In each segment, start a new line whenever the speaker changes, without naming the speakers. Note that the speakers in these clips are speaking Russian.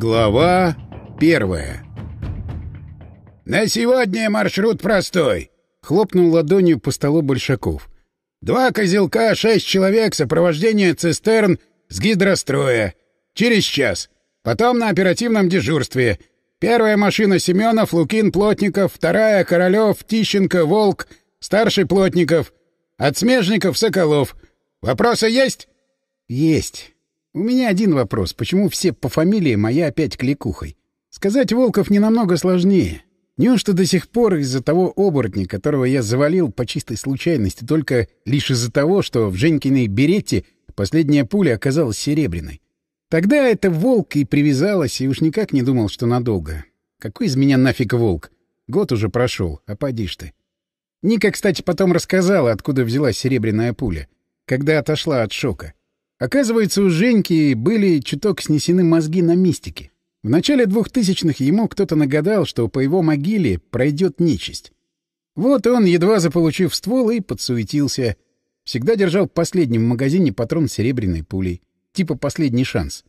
Глава первая
«На сегодня маршрут простой!»
— хлопнул ладонью по столу Большаков.
«Два козелка, шесть человек, сопровождение цистерн с гидростроя. Через час. Потом на оперативном дежурстве. Первая машина Семенов, Лукин, Плотников, вторая — Королев, Тищенко, Волк, старший Плотников. От смежников — Соколов. Вопросы есть?»
«Есть. У меня один вопрос. Почему все по фамилии моя опять кликухой? Сказать Волков не намного сложнее. Неужто до сих пор из-за того оборотня, которого я завалил по чистой случайности, только лишь из-за того, что в Женькиной беретте последняя пуля оказалась серебряной? Тогда это волк и привязалась, и уж никак не думал, что надолго. Какой из меня нафиг волк? Год уже прошел, а поди ж ты. Ника, кстати, потом рассказала, откуда взялась серебряная пуля, когда отошла от шока. Оказывается, у Женьки были чуток снесены мозги на мистике. В начале двухтысячных ему кто-то нагадал, что по его могиле пройдет нечисть. Вот он, едва заполучив ствол, и подсуетился. Всегда держал в магазине патрон серебряной пулей. Типа последний шанс.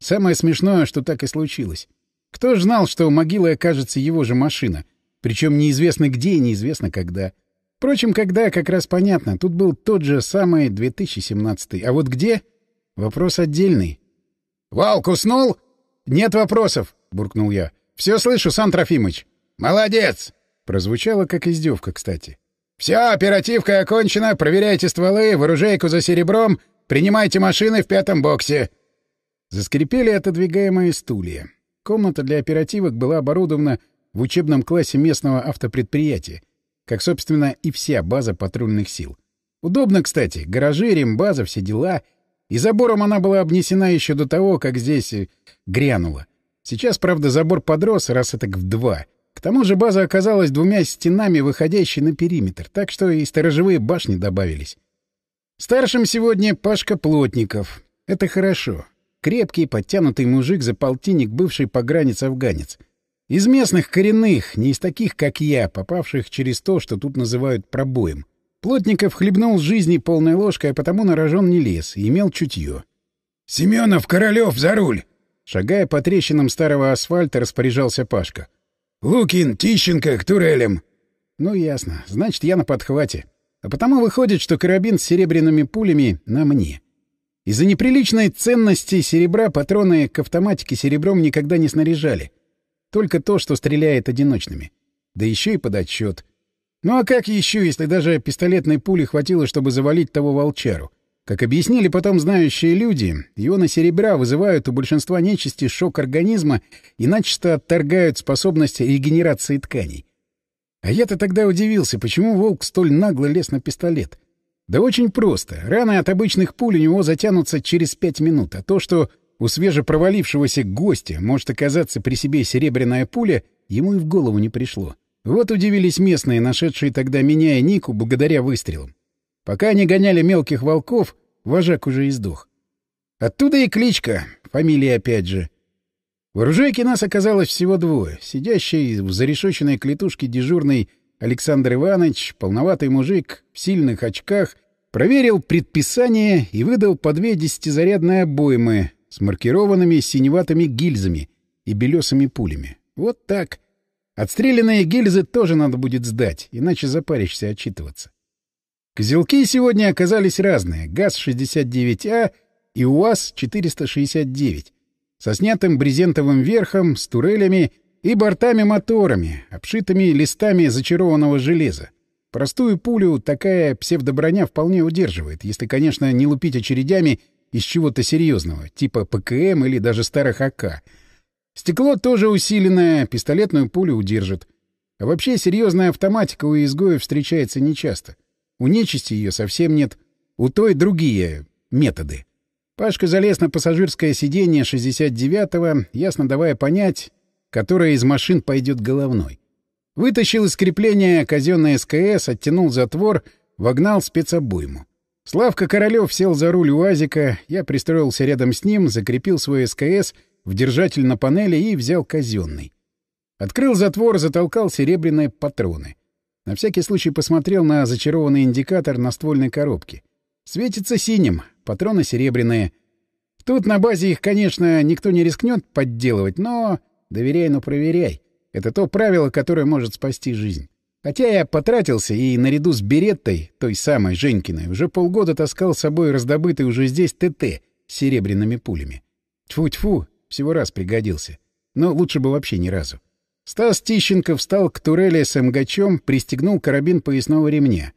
Самое смешное, что так и случилось. Кто ж знал, что могилой окажется его же машина? Причем неизвестно где и неизвестно когда. Впрочем, когда, как раз понятно. Тут был тот же самый 2017 А вот где? Вопрос отдельный.
«Валк уснул?»
«Нет вопросов», — буркнул я. «Все слышу, Сан Трофимыч».
«Молодец!»
Прозвучало как издевка, кстати.
«Все, оперативка окончена. Проверяйте стволы, вооружейку за серебром. Принимайте машины в пятом боксе».
Заскрипели отодвигаемые стулья. Комната для оперативок была оборудована в учебном классе местного автопредприятия как, собственно, и вся база патрульных сил. Удобно, кстати, гаражи, рембаза, все дела. И забором она была обнесена еще до того, как здесь э, грянула. Сейчас, правда, забор подрос, раз это в два. К тому же база оказалась двумя стенами, выходящей на периметр, так что и сторожевые башни добавились. Старшим сегодня Пашка Плотников. Это хорошо. Крепкий, подтянутый мужик за полтинник, бывший погранец-афганец — из местных коренных, не из таких, как я, попавших через то, что тут называют пробоем. Плотников хлебнул жизни полной ложкой, а потому на рожон не лез и имел чутье.
«Семенов, Королев, за руль!»
Шагая по трещинам старого асфальта, распоряжался Пашка.
«Лукин, Тищенко, к турелям!»
«Ну, ясно. Значит, я на подхвате. А потому выходит, что карабин с серебряными пулями на мне. Из-за неприличной ценности серебра патроны к автоматике серебром никогда не снаряжали. Только то, что стреляет одиночными. Да еще и под отсчет. Ну а как еще, если даже пистолетной пули хватило, чтобы завалить того волчару? Как объяснили потом знающие люди, ионы серебра вызывают у большинства нечисти шок организма и начисто отторгают способность регенерации тканей. А я-то тогда удивился, почему волк столь нагло лез на пистолет. Да очень просто. Раны от обычных пуль у него затянутся через пять минут, а то, что у свежепровалившегося гостя может оказаться при себе серебряная пуля, ему и в голову не пришло. Вот удивились местные, нашедшие тогда меня и Нику благодаря выстрелам. Пока они гоняли мелких волков, вожак уже издох. Оттуда и кличка, фамилия опять же. В оружейке нас оказалось всего двое. Сидящий в зарешоченной клетушке дежурный Александр Иванович, полноватый мужик, в сильных очках, проверил предписание и выдал по две десятизарядные обоймы, с маркированными синеватыми гильзами и белесыми пулями. Вот так. Отстрелянные гильзы тоже надо будет сдать, иначе запаришься отчитываться. Козелки сегодня оказались разные. ГАЗ-69А и УАЗ-469 со снятым брезентовым верхом, с турелями и бортами-моторами, обшитыми листами зачарованного железа. Простую пулю такая псевдоброня вполне удерживает, если, конечно, не лупить очередями из чего-то серьезного, типа ПКМ или даже старых АК. Стекло тоже усиленное, пистолетную пулю удержит. А вообще серьезная автоматика у изгоев встречается нечасто. У нечисти ее совсем нет. У той другие методы. Пашка залез на пассажирское сиденье 69-го, ясно давая понять, которая из машин пойдет головной. Вытащил из крепления казенное СКС, оттянул затвор, вогнал спецобойму. Славка Королёв сел за руль УАЗика, я пристроился рядом с ним, закрепил свой СКС в держатель на панели и взял казенный. Открыл затвор, затолкал серебряные патроны. На всякий случай посмотрел на зачарованный индикатор на ствольной коробке. Светится синим, патроны серебряные. Тут на базе их, конечно, никто не рискнет подделывать, но... Доверяй, но проверяй. Это то правило, которое может спасти жизнь. Хотя я потратился и наряду с Береттой, той самой Женькиной, уже полгода таскал с собой раздобытый уже здесь ТТ с серебряными пулями. Тьфу-тьфу, всего раз пригодился. Но лучше бы вообще ни разу. Стас Тищенко встал к турели с МГЧом, пристегнул карабин поясного ремня.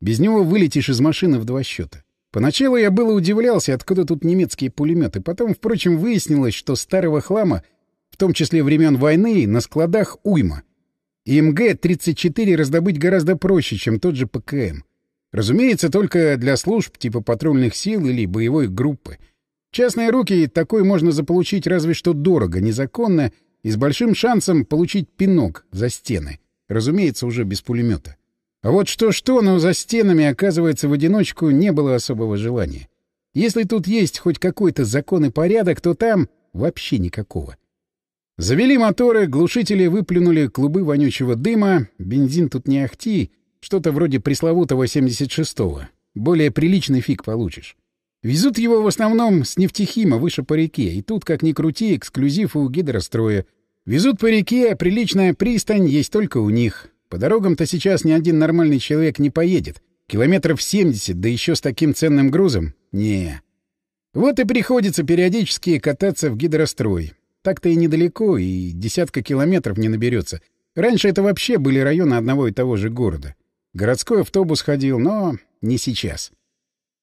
Без него вылетишь из машины в два счета. Поначалу я было удивлялся, откуда тут немецкие пулеметы. Потом, впрочем, выяснилось, что старого хлама, в том числе времен войны, на складах уйма. И МГ-34 раздобыть гораздо проще, чем тот же ПКМ. Разумеется, только для служб типа патрульных сил или боевой группы. Частные руки такой можно заполучить разве что дорого, незаконно и с большим шансом получить пинок за стены. Разумеется, уже без пулемета. А вот что-что, но за стенами, оказывается, в одиночку не было особого желания. Если тут есть хоть какой-то закон и порядок, то там вообще никакого. Завели моторы, глушители выплюнули клубы вонючего дыма, бензин тут не ахти, что-то вроде пресловутого 76-го. Более приличный фиг получишь. Везут его в основном с нефтехима выше по реке, и тут, как ни крути, эксклюзив у гидростроя. Везут по реке, а приличная пристань есть только у них. По дорогам-то сейчас ни один нормальный человек не поедет. Километров 70, да еще с таким ценным грузом? Не. Вот и приходится периодически кататься в гидрострой. Так-то и недалеко, и десятка километров не наберется. Раньше это вообще были районы одного и того же города. Городской автобус ходил, но не сейчас.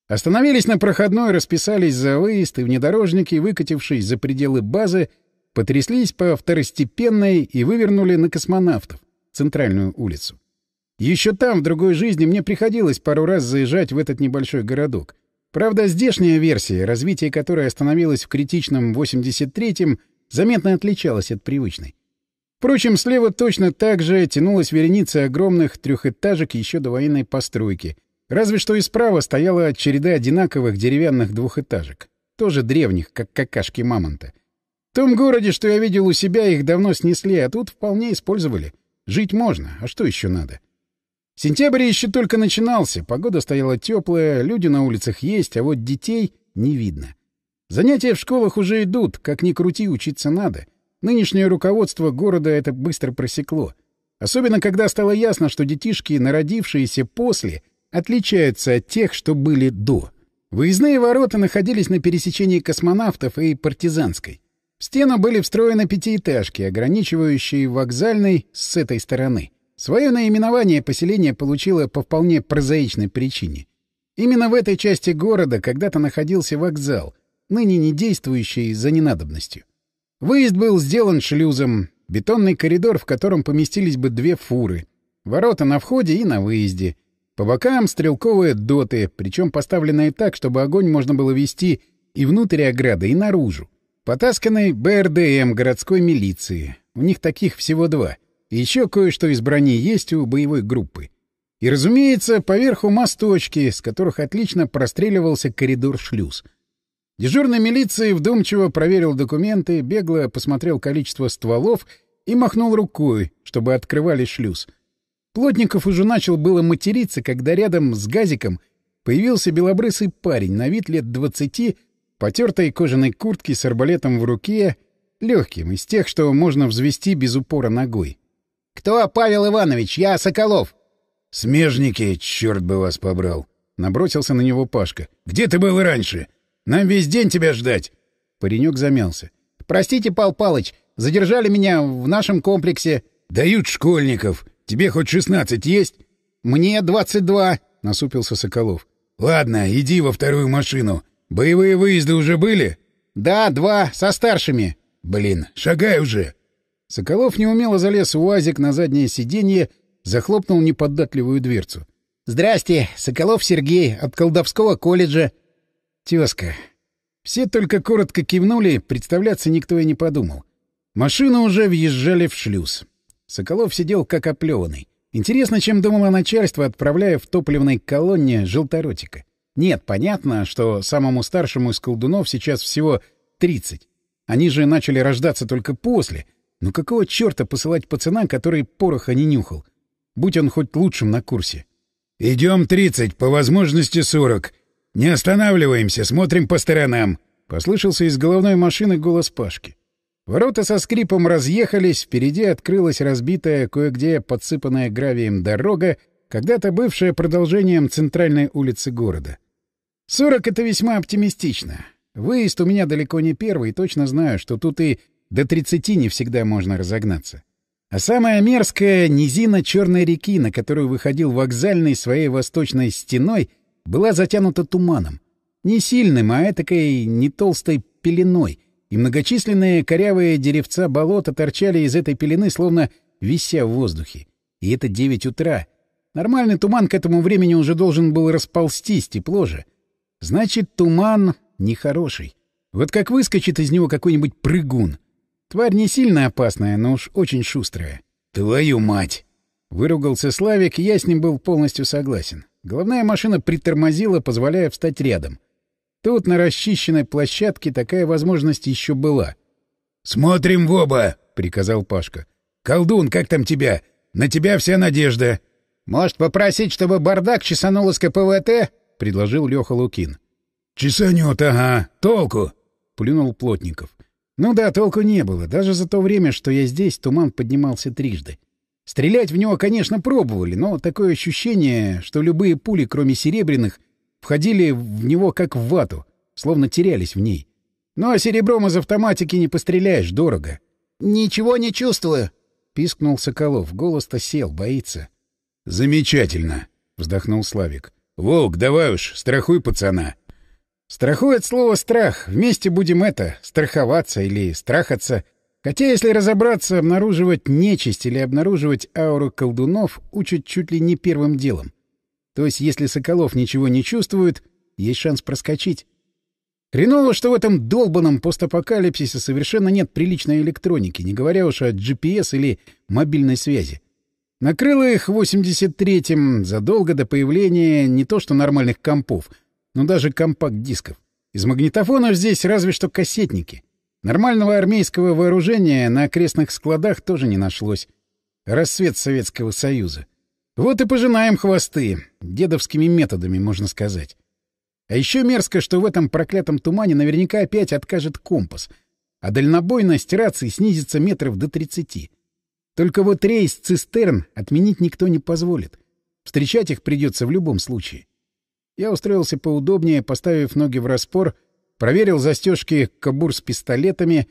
Остановились на проходной, расписались за выезд, и внедорожники, выкатившись за пределы базы, потряслись по второстепенной и вывернули на космонавтов центральную улицу. Еще там, в другой жизни, мне приходилось пару раз заезжать в этот небольшой городок. Правда, здешняя версия, развитие которой остановилось в критичном 83-м, заметно отличалась от привычной. Впрочем, слева точно так же тянулась вереница огромных трехэтажек еще до военной постройки. Разве что и справа стояла череда одинаковых деревянных двухэтажек. Тоже древних, как какашки мамонта. В том городе, что я видел у себя, их давно снесли, а тут вполне использовали — Жить можно, а что еще надо? Сентябрь еще только начинался, погода стояла теплая, люди на улицах есть, а вот детей не видно. Занятия в школах уже идут, как ни крути, учиться надо. Нынешнее руководство города это быстро просекло. Особенно, когда стало ясно, что детишки, народившиеся после, отличаются от тех, что были до. Выездные ворота находились на пересечении космонавтов и партизанской. В стену были встроены пятиэтажки, ограничивающие вокзальной с этой стороны. Свое наименование поселение получило по вполне прозаичной причине. Именно в этой части города когда-то находился вокзал, ныне не действующий за ненадобностью. Выезд был сделан шлюзом, бетонный коридор, в котором поместились бы две фуры, ворота на входе и на выезде. По бокам стрелковые доты, причем поставленные так, чтобы огонь можно было вести и внутрь ограды, и наружу. Потасканный БРДМ городской милиции. У них таких всего два. И еще кое-что из брони есть у боевой группы. И, разумеется, поверху мосточки, с которых отлично простреливался коридор-шлюз. Дежурный милиции вдумчиво проверил документы, бегло посмотрел количество стволов и махнул рукой, чтобы открывали шлюз. Плотников уже начал было материться, когда рядом с газиком появился белобрысый парень на вид лет двадцати потертой кожаной куртке с арбалетом в руке, легким, из тех, что можно взвести без упора ногой. — Кто Павел Иванович? Я Соколов.
— Смежники, черт бы вас побрал! — набросился на него Пашка. — Где ты был раньше? Нам весь день тебя ждать!
Паренек замялся. — Простите, Пал Палыч, задержали меня в нашем комплексе.
— Дают школьников. Тебе хоть шестнадцать есть?
— Мне двадцать два, — насупился Соколов.
— Ладно, иди во вторую машину. — Боевые выезды уже были?
Да, два, со старшими.
Блин, шагай уже.
Соколов неумело залез в УАЗик на заднее сиденье, захлопнул неподатливую дверцу. «Здрасте, Соколов Сергей, от колдовского колледжа». «Тезка». Все только коротко кивнули, представляться никто и не подумал. Машины уже въезжали в шлюз. Соколов сидел как оплеванный. Интересно, чем думало начальство, отправляя в топливной колонне желторотика. Нет, понятно, что самому старшему из колдунов сейчас всего 30. Они же начали рождаться только после. Но какого черта посылать пацана, который пороха не нюхал? Будь он хоть лучшим на курсе.
«Идем 30, по возможности 40. Не останавливаемся, смотрим по сторонам».
— послышался из головной машины голос Пашки. Ворота со скрипом разъехались, впереди открылась разбитая, кое-где подсыпанная гравием дорога, когда-то бывшая продолжением центральной улицы города. Сорок — это весьма оптимистично. Выезд у меня далеко не первый, точно знаю, что тут и до тридцати не всегда можно разогнаться. А самая мерзкая низина Черной реки, на которую выходил вокзальный своей восточной стеной, была затянута туманом. Не сильным, а этакой не толстой пеленой, и многочисленные корявые деревца болота торчали из этой пелены, словно вися в воздухе. И это девять утра. Нормальный туман к этому времени уже должен был расползтись, тепло же. Значит, туман нехороший. Вот как выскочит из него какой-нибудь прыгун. Тварь не сильно опасная, но уж очень шустрая. «Твою мать!» — выругался Славик, я с ним был полностью согласен. Головная машина притормозила, позволяя встать рядом. Тут на расчищенной площадке такая возможность еще была.
«Смотрим в оба!» — приказал Пашка. «Колдун, как там тебя? На тебя вся надежда!»
«Может, попросить, чтобы бардак чесанул из КПВТ?» — предложил Леха Лукин.
«Чесанет, ага. Толку!» — плюнул Плотников.
«Ну да, толку не было. Даже за то время, что я здесь, туман поднимался трижды. Стрелять в него, конечно, пробовали, но такое ощущение, что любые пули, кроме серебряных, входили в него как в вату, словно терялись в ней. Ну а серебром из автоматики не постреляешь, дорого. — Ничего не чувствую, — пискнул Соколов. Голос-то сел, боится.
— Замечательно, — вздохнул Славик. — Волк, давай уж, страхуй пацана.
— Страхует слово «страх». Вместе будем это, страховаться или страхаться. Хотя, если разобраться, обнаруживать нечисть или обнаруживать ауру колдунов учат чуть ли не первым делом. То есть, если Соколов ничего не чувствует, есть шанс проскочить. Хреново, что в этом долбанном постапокалипсисе совершенно нет приличной электроники, не говоря уж о GPS или мобильной связи. Накрыло их в 83-м задолго до появления не то что нормальных компов, но даже компакт-дисков. Из магнитофонов здесь разве что кассетники. Нормального армейского вооружения на окрестных складах тоже не нашлось. Рассвет Советского Союза. Вот и пожинаем хвосты. Дедовскими методами, можно сказать. А еще мерзко, что в этом проклятом тумане наверняка опять откажет компас, а дальнобойность рации снизится метров до 30. Только вот рейс цистерн отменить никто не позволит. Встречать их придется в любом случае. Я устроился поудобнее, поставив ноги в распор, проверил застежки кобур с пистолетами.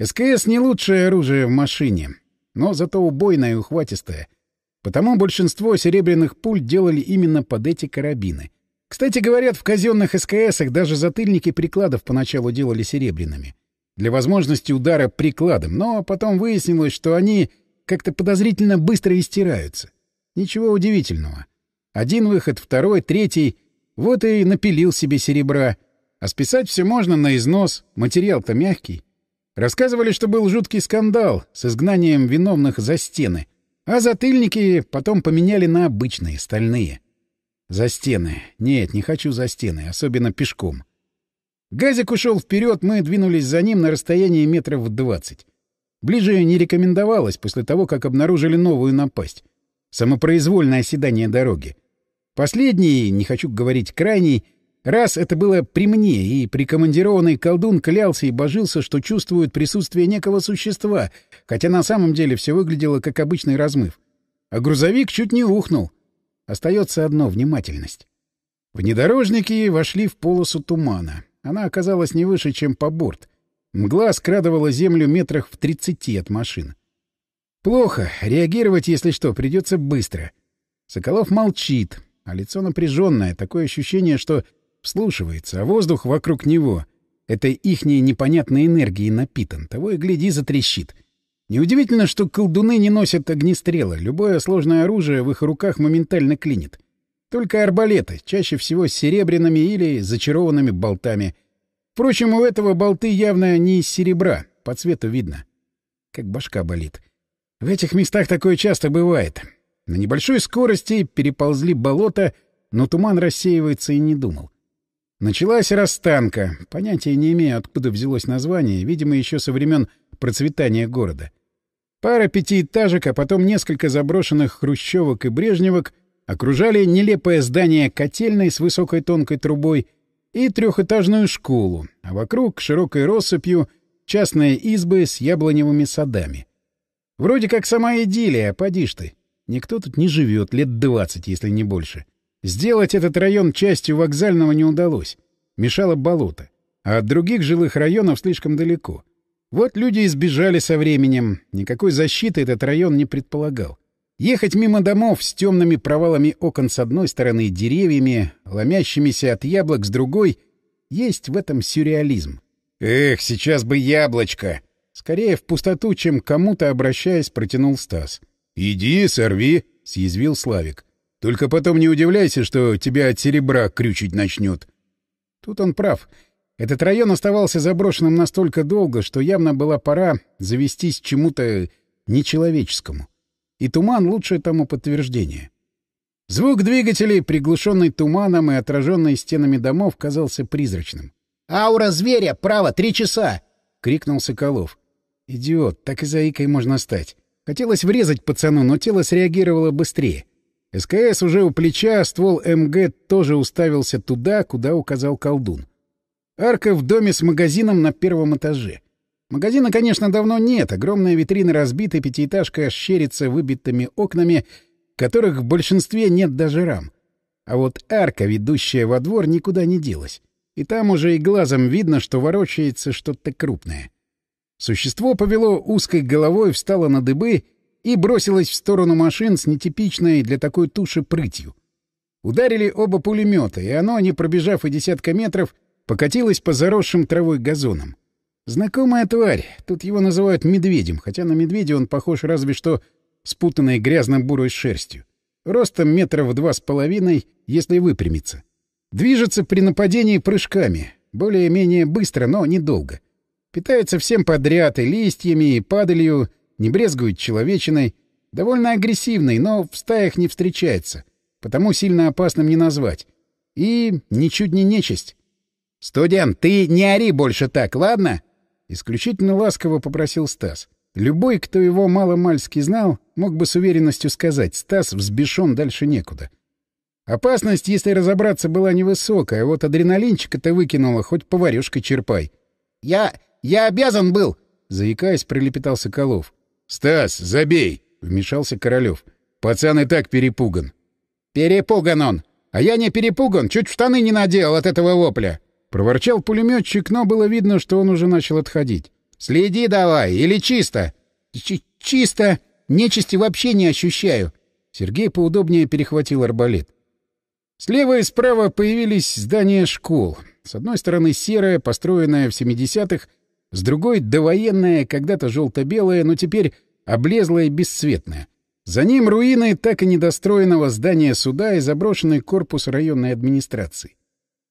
СКС — не лучшее оружие в машине, но зато убойное и ухватистое — Потому большинство серебряных пуль делали именно под эти карабины. Кстати, говорят, в казенных СКСах даже затыльники прикладов поначалу делали серебряными. Для возможности удара прикладом, но потом выяснилось, что они как-то подозрительно быстро истираются. Ничего удивительного. Один выход, второй, третий. Вот и напилил себе серебра. А списать все можно на износ, материал-то мягкий. Рассказывали, что был жуткий скандал с изгнанием виновных за стены, а затыльники потом поменяли на обычные, стальные. За стены. Нет, не хочу за стены, особенно пешком. Газик ушел вперед, мы двинулись за ним на расстоянии метров двадцать. Ближе не рекомендовалось после того, как обнаружили новую напасть. Самопроизвольное оседание дороги. Последний, не хочу говорить крайний, Раз это было при мне, и прикомандированный колдун клялся и божился, что чувствует присутствие некого существа, хотя на самом деле все выглядело как обычный размыв. А грузовик чуть не ухнул. Остается одно — внимательность. Внедорожники вошли в полосу тумана. Она оказалась не выше, чем по борт. Мгла скрадывала землю метрах в тридцати от машин. Плохо. Реагировать, если что, придется быстро. Соколов молчит, а лицо напряженное, такое ощущение, что Вслушивается, а воздух вокруг него этой ихней непонятной энергией напитан. Того и гляди, затрещит. Неудивительно, что колдуны не носят огнестрела. Любое сложное оружие в их руках моментально клинит. Только арбалеты, чаще всего с серебряными или зачарованными болтами. Впрочем, у этого болты явно не из серебра, по цвету видно. Как башка болит. В этих местах такое часто бывает. На небольшой скорости переползли болото, но туман рассеивается и не думал. Началась расстанка. Понятия не имею, откуда взялось название, видимо, еще со времен процветания города. Пара пятиэтажек, а потом несколько заброшенных хрущевок и брежневок окружали нелепое здание котельной с высокой тонкой трубой, и трехэтажную школу, а вокруг широкой россыпью частные избы с яблоневыми садами. Вроде как сама идиллия, поди ж ты. Никто тут не живет лет двадцать, если не больше. Сделать этот район частью вокзального не удалось. Мешало болото. А от других жилых районов слишком далеко. Вот люди избежали со временем. Никакой защиты этот район не предполагал. Ехать мимо домов с темными провалами окон с одной стороны и деревьями, ломящимися от яблок с другой, есть в этом сюрреализм. «Эх, сейчас бы яблочко!» Скорее в пустоту, чем кому-то обращаясь, протянул Стас. «Иди, сорви!» — съязвил Славик. «Только потом не удивляйся, что тебя от серебра крючить начнет». Тут он прав. Этот район оставался заброшенным настолько долго, что явно была пора завестись чему-то нечеловеческому. И туман — лучшее тому подтверждение. Звук двигателей, приглушенный туманом и отраженный стенами домов, казался призрачным.
«Аура зверя! Право! Три часа!»
— крикнул Соколов. «Идиот! Так и заикой можно стать. Хотелось врезать пацану, но тело среагировало быстрее. СКС уже у плеча, ствол МГ тоже уставился туда, куда указал колдун. Арка в доме с магазином на первом этаже. Магазина, конечно, давно нет. Огромная витрина разбита, пятиэтажка щерится выбитыми окнами, которых в большинстве нет даже рам. А вот арка, ведущая во двор, никуда не делась. И там уже и глазом видно, что ворочается что-то крупное. Существо повело узкой головой, встало на дыбы и бросилось в сторону машин с нетипичной для такой туши прытью. Ударили оба пулемета, и оно, не пробежав и десятка метров, покатилось по заросшим травой газонам. Знакомая тварь, тут его называют медведем, хотя на медведя он похож разве что спутанной грязно-бурой шерстью. Ростом метров два с половиной, если выпрямиться. Движется при нападении прыжками, более-менее быстро, но недолго. Питается всем подряд, и листьями, и падалью, не брезгует человечиной, довольно агрессивный, но в стаях не встречается, потому сильно опасным не назвать. И ничуть не нечисть. «Студент, ты не ори больше так, ладно?» Исключительно ласково попросил Стас. Любой, кто его мало-мальски знал, мог бы с уверенностью сказать, Стас взбешен дальше некуда. Опасность, если разобраться, была невысокая, а вот адреналинчика-то выкинула, хоть поварёшкой черпай.
«Я... я обязан был!»
— заикаясь, пролепетал Соколов.
«Стас, забей!» — вмешался Королёв. «Пацан и так перепуган».
«Перепуган он! А я не перепуган, чуть в штаны не надел от этого вопля!» Проворчал пулемётчик, но было видно, что он уже начал отходить. «Следи давай, или чисто?» Ч «Чисто! Нечисти вообще не ощущаю!» Сергей поудобнее перехватил арбалет. Слева и справа появились здания школ. С одной стороны серое, построенное в 70-х, с другой — довоенное, когда-то желто-белое, но теперь облезлое и бесцветное. За ним руины так и недостроенного здания суда и заброшенный корпус районной администрации.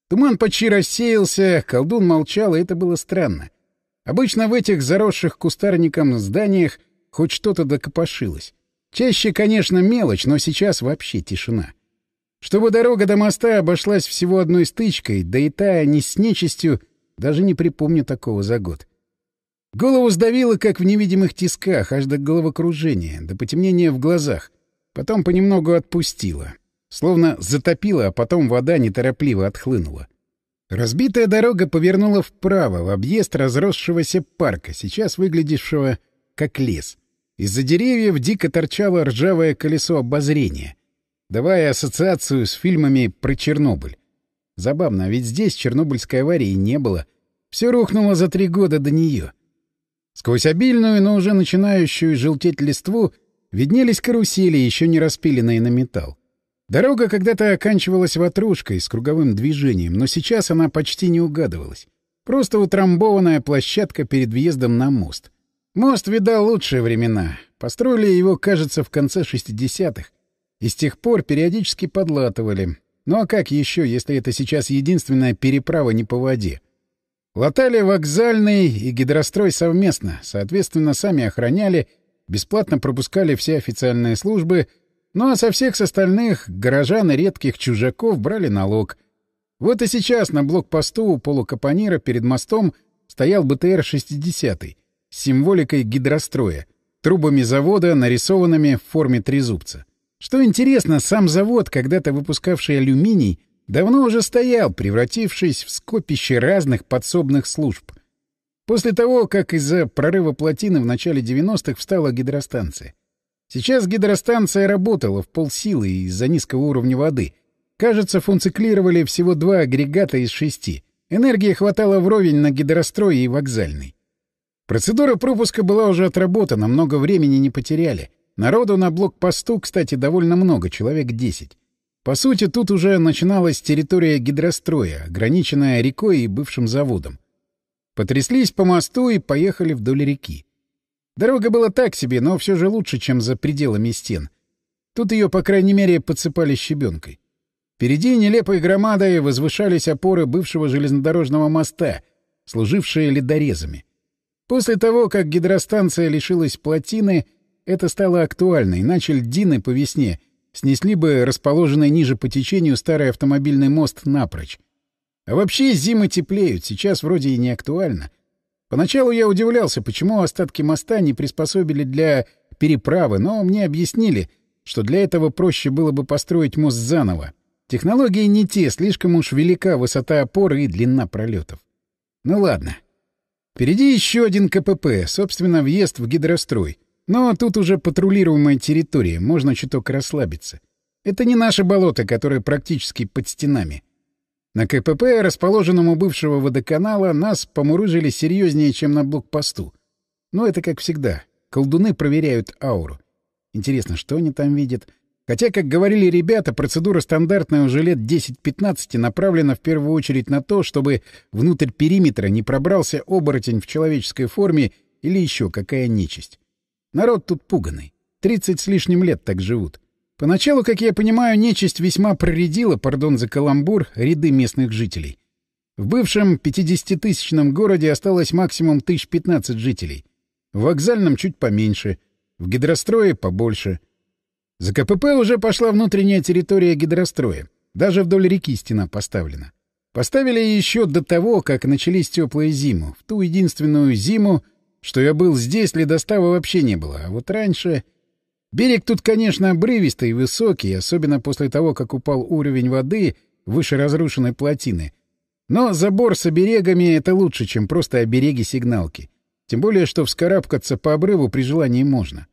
Туман почти рассеялся, колдун молчал, и это было странно. Обычно в этих заросших кустарником зданиях хоть что-то докопошилось. Чаще, конечно, мелочь, но сейчас вообще тишина. Чтобы дорога до моста обошлась всего одной стычкой, да и та не с нечистью, даже не припомню такого за год. Голову сдавило, как в невидимых тисках, аж до головокружения, до потемнения в глазах. Потом понемногу отпустило. Словно затопило, а потом вода неторопливо отхлынула. Разбитая дорога повернула вправо, в объезд разросшегося парка, сейчас выглядевшего как лес. Из-за деревьев дико торчало ржавое колесо обозрения, давая ассоциацию с фильмами про Чернобыль. Забавно, ведь здесь Чернобыльской аварии не было. Все рухнуло за три года до нее. Сквозь обильную, но уже начинающую желтеть листву виднелись карусели, еще не распиленные на металл. Дорога когда-то оканчивалась ватрушкой с круговым движением, но сейчас она почти не угадывалась. Просто утрамбованная площадка перед въездом на мост. Мост видал лучшие времена. Построили его, кажется, в конце 60-х. И с тех пор периодически подлатывали. Ну а как еще, если это сейчас единственная переправа не по воде? Латали вокзальный и гидрострой совместно, соответственно, сами охраняли, бесплатно пропускали все официальные службы, ну а со всех остальных горожан и редких чужаков брали налог. Вот и сейчас на блокпосту у полукапонира перед мостом стоял БТР-60 с символикой гидростроя, трубами завода, нарисованными в форме трезубца. Что интересно, сам завод, когда-то выпускавший алюминий, давно уже стоял, превратившись в скопище разных подсобных служб. После того, как из-за прорыва плотины в начале 90-х встала гидростанция. Сейчас гидростанция работала в полсилы из-за низкого уровня воды. Кажется, функционировали всего два агрегата из шести. Энергии хватало вровень на гидрострой и вокзальный. Процедура пропуска была уже отработана, много времени не потеряли. Народу на блокпосту, кстати, довольно много, человек 10. По сути, тут уже начиналась территория гидростроя, ограниченная рекой и бывшим заводом. Потряслись по мосту и поехали вдоль реки. Дорога была так себе, но все же лучше, чем за пределами стен. Тут ее, по крайней мере, подсыпали щебенкой. Впереди нелепой громадой возвышались опоры бывшего железнодорожного моста, служившие ледорезами. После того, как гидростанция лишилась плотины, это стало актуально, иначе льдины по весне снесли бы расположенный ниже по течению старый автомобильный мост напрочь. А вообще зимы теплеют, сейчас вроде и не актуально. Поначалу я удивлялся, почему остатки моста не приспособили для переправы, но мне объяснили, что для этого проще было бы построить мост заново. Технологии не те, слишком уж велика высота опоры и длина пролетов. Ну ладно. Впереди еще один КПП, собственно, въезд в гидрострой. Но тут уже патрулируемая территория, можно чуток расслабиться. Это не наше болото, которое практически под стенами. На КПП, расположенном у бывшего водоканала, нас помурыжили серьезнее, чем на блокпосту. Но это как всегда. Колдуны проверяют ауру. Интересно, что они там видят? Хотя, как говорили ребята, процедура стандартная уже лет 10-15 направлена в первую очередь на то, чтобы внутрь периметра не пробрался оборотень в человеческой форме или еще какая нечисть. Народ тут пуганный. Тридцать с лишним лет так живут. Поначалу, как я понимаю, нечисть весьма проредила, пардон за каламбур, ряды местных жителей. В бывшем 50-тысячном городе осталось максимум 1015 жителей. В вокзальном чуть поменьше. В гидрострое побольше. За КПП уже пошла внутренняя территория гидростроя. Даже вдоль реки стена поставлена. Поставили еще до того, как начались теплые зимы. В ту единственную зиму, что я был здесь, ледостава вообще не было. А вот раньше... Берег тут, конечно, обрывистый и высокий, особенно после того, как упал уровень воды выше разрушенной плотины. Но забор с оберегами — это лучше, чем просто обереги-сигналки. Тем более, что вскарабкаться по обрыву при желании можно.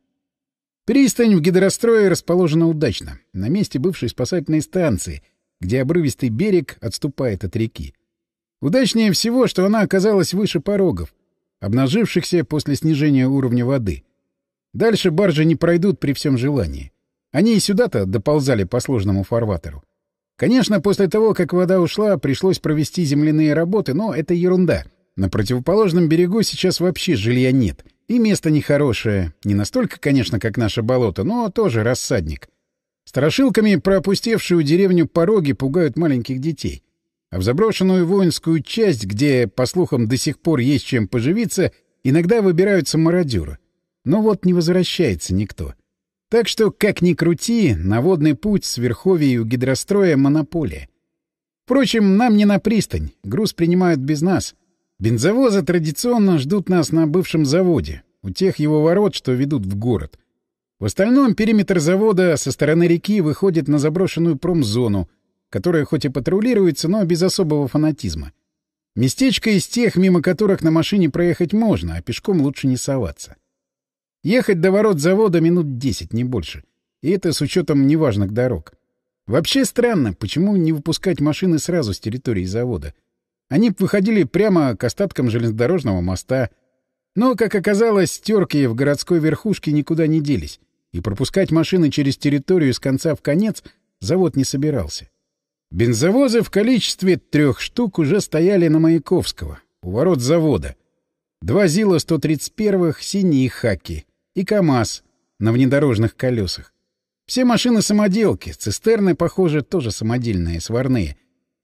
Пристань в гидрострое расположена удачно, на месте бывшей спасательной станции, где обрывистый берег отступает от реки. Удачнее всего, что она оказалась выше порогов, обнажившихся после снижения уровня воды — Дальше баржи не пройдут при всем желании. Они и сюда-то доползали по сложному фарватеру. Конечно, после того, как вода ушла, пришлось провести земляные работы, но это ерунда. На противоположном берегу сейчас вообще жилья нет. И место нехорошее. Не настолько, конечно, как наше болото, но тоже рассадник. Страшилками про опустевшую деревню пороги пугают маленьких детей. А в заброшенную воинскую часть, где, по слухам, до сих пор есть чем поживиться, иногда выбираются мародеры — но вот не возвращается никто. Так что, как ни крути, наводный путь с Верховья у гидростроя — монополия. Впрочем, нам не на пристань, груз принимают без нас. Бензовозы традиционно ждут нас на бывшем заводе, у тех его ворот, что ведут в город. В остальном периметр завода со стороны реки выходит на заброшенную промзону, которая хоть и патрулируется, но без особого фанатизма. Местечко из тех, мимо которых на машине проехать можно, а пешком лучше не соваться. Ехать до ворот завода минут десять, не больше. И это с учетом неважных дорог. Вообще странно, почему не выпускать машины сразу с территории завода. Они выходили прямо к остаткам железнодорожного моста. Но, как оказалось, терки в городской верхушке никуда не делись, и пропускать машины через территорию с конца в конец завод не собирался. Бензовозы в количестве трех штук уже стояли на Маяковского, у ворот завода. Два ЗИЛа-131, синие хаки и КАМАЗ на внедорожных колесах. Все машины самоделки, цистерны, похоже, тоже самодельные, сварные,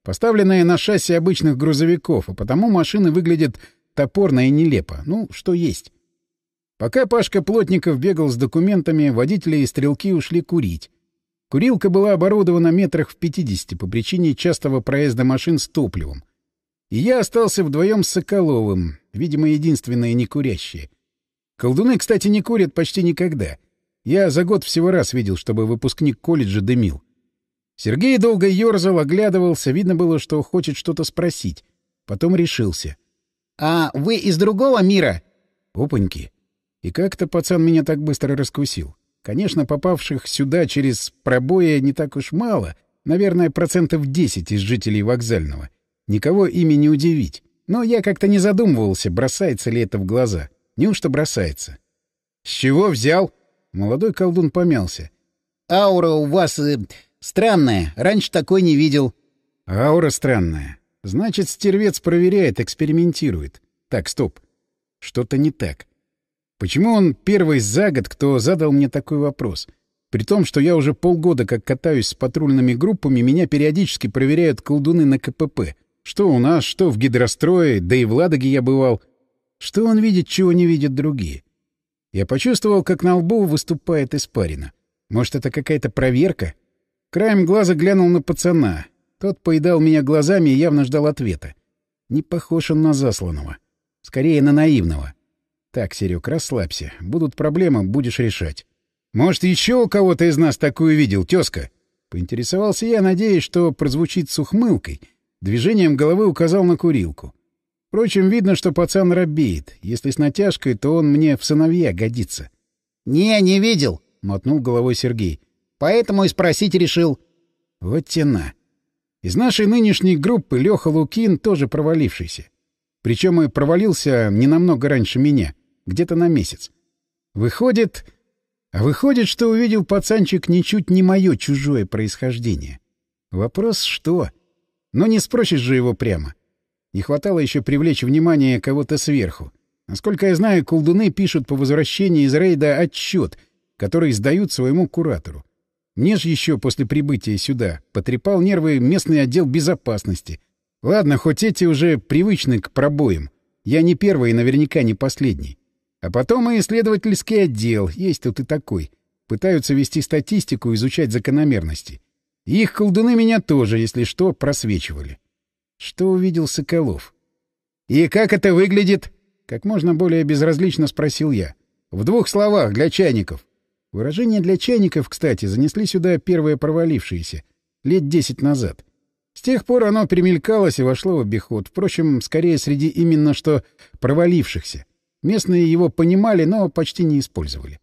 поставленные на шасси обычных грузовиков, а потому машины выглядят топорно и нелепо. Ну, что есть. Пока Пашка Плотников бегал с документами, водители и стрелки ушли курить. Курилка была оборудована метрах в 50 по причине частого проезда машин с топливом. И я остался вдвоем с Соколовым, видимо, единственные некурящие. Колдуны, кстати, не курят почти никогда. Я за год всего раз видел, чтобы выпускник колледжа дымил. Сергей долго ерзал, оглядывался, видно было, что хочет что-то спросить. Потом решился.
«А вы из другого мира?»
«Опаньки!» И как-то пацан меня так быстро раскусил. Конечно, попавших сюда через пробои не так уж мало, наверное, процентов 10 из жителей вокзального. Никого ими не удивить. Но я как-то не задумывался, бросается ли это в глаза. Неужто бросается?
«С чего взял?»
Молодой колдун помялся.
«Аура у вас э, странная. Раньше такой не видел».
«Аура странная. Значит, стервец проверяет, экспериментирует. Так, стоп. Что-то не так. Почему он первый за год, кто задал мне такой вопрос? При том, что я уже полгода как катаюсь с патрульными группами, меня периодически проверяют колдуны на КПП. Что у нас, что в гидрострое, да и в Ладоге я бывал. Что он видит, чего не видят другие? Я почувствовал, как на лбу выступает испарина. Может, это какая-то проверка? Краем глаза глянул на пацана. Тот поедал меня глазами и явно ждал ответа. Не похож он на засланного. Скорее, на наивного. Так, Серег, расслабься. Будут проблемы, будешь решать. Может, еще у кого-то из нас такую видел, тезка? Поинтересовался я, надеясь, что прозвучит с ухмылкой. Движением головы указал на курилку. Впрочем, видно, что пацан робеет. Если с натяжкой, то он мне в сыновья годится.
— Не, не видел, — мотнул головой Сергей. — Поэтому и спросить решил.
Вот тена. Из нашей нынешней группы Леха Лукин тоже провалившийся. Причем и провалился не намного раньше меня — где-то на месяц. Выходит... А выходит, что увидел пацанчик ничуть не мое чужое происхождение. Вопрос что? Но не спросишь же его прямо. Не хватало еще привлечь внимание кого-то сверху. Насколько я знаю, колдуны пишут по возвращении из рейда отчет, который сдают своему куратору. Мне ж еще после прибытия сюда потрепал нервы местный отдел безопасности. Ладно, хоть эти уже привычны к пробоям. Я не первый и наверняка не последний. А потом и исследовательский отдел, есть тут и такой. Пытаются вести статистику, изучать закономерности. Их колдуны меня тоже, если что, просвечивали. Что увидел Соколов? «И как это выглядит?» — как можно более безразлично спросил я. «В двух словах, для чайников». Выражение «для чайников», кстати, занесли сюда первые провалившиеся, лет десять назад. С тех пор оно примелькалось и вошло в обиход, впрочем, скорее среди именно что провалившихся. Местные его понимали, но почти не использовали.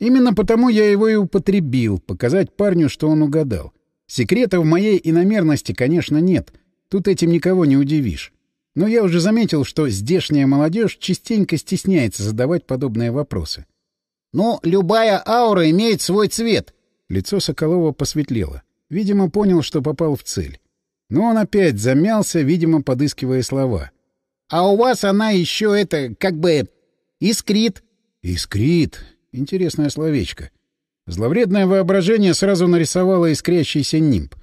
Именно потому я его и употребил, показать парню, что он угадал. Секрета в моей иномерности, конечно, нет. Тут этим никого не удивишь. Но я уже заметил, что здешняя молодежь частенько стесняется задавать подобные вопросы.
«Ну, любая аура имеет свой цвет».
Лицо Соколова посветлело. Видимо, понял, что попал в цель. Но он опять замялся, видимо, подыскивая слова.
«А у вас она еще это, как бы, Искрит.
Искрит. Интересное словечко. Зловредное воображение сразу нарисовало искрящийся нимб.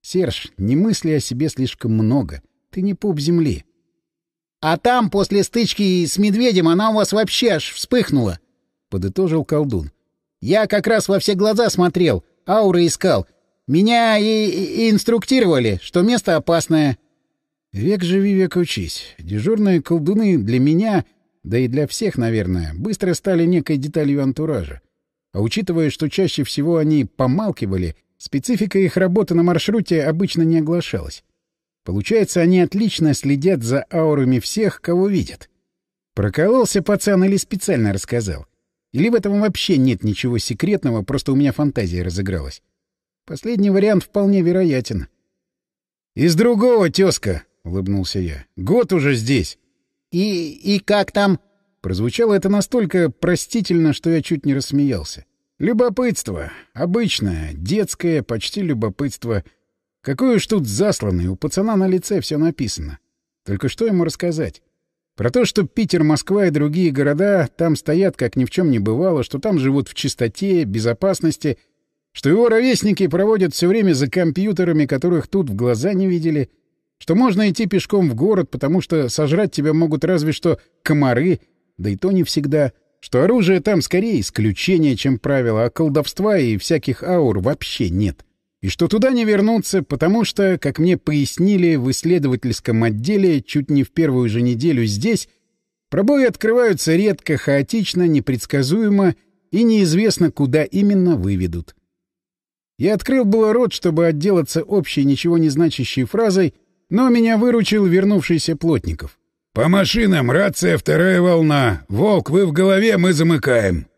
Серж, не мысли о себе слишком много. Ты не пуп земли.
А там, после стычки с медведем, она у вас вообще аж вспыхнула. Подытожил колдун. Я как раз во все глаза смотрел, ауры искал. Меня и, и инструктировали, что место опасное.
Век живи, век учись. Дежурные колдуны для меня да и для всех, наверное, быстро стали некой деталью антуража. А учитывая, что чаще всего они помалкивали, специфика их работы на маршруте обычно не оглашалась. Получается, они отлично следят за аурами всех, кого видят. Прокололся пацан или специально рассказал? Или в этом вообще нет ничего секретного, просто у меня фантазия разыгралась? Последний вариант вполне вероятен. — Из другого, тезка, — улыбнулся я. — Год уже здесь.
И... и как там?»
Прозвучало это настолько простительно, что я чуть не рассмеялся. «Любопытство. Обычное, детское, почти любопытство. Какое уж тут засланное, у пацана на лице все написано. Только что ему рассказать? Про то, что Питер, Москва и другие города там стоят, как ни в чем не бывало, что там живут в чистоте, безопасности, что его ровесники проводят все время за компьютерами, которых тут в глаза не видели — что можно идти пешком в город, потому что сожрать тебя могут разве что комары, да и то не всегда, что оружие там скорее исключение, чем правило, а колдовства и всяких аур вообще нет. И что туда не вернуться, потому что, как мне пояснили в исследовательском отделе чуть не в первую же неделю здесь, пробои открываются редко, хаотично, непредсказуемо и неизвестно, куда именно выведут. Я открыл было рот, чтобы отделаться общей, ничего не значащей фразой, но меня выручил вернувшийся Плотников.
«По машинам, рация вторая волна. Волк, вы в голове, мы замыкаем».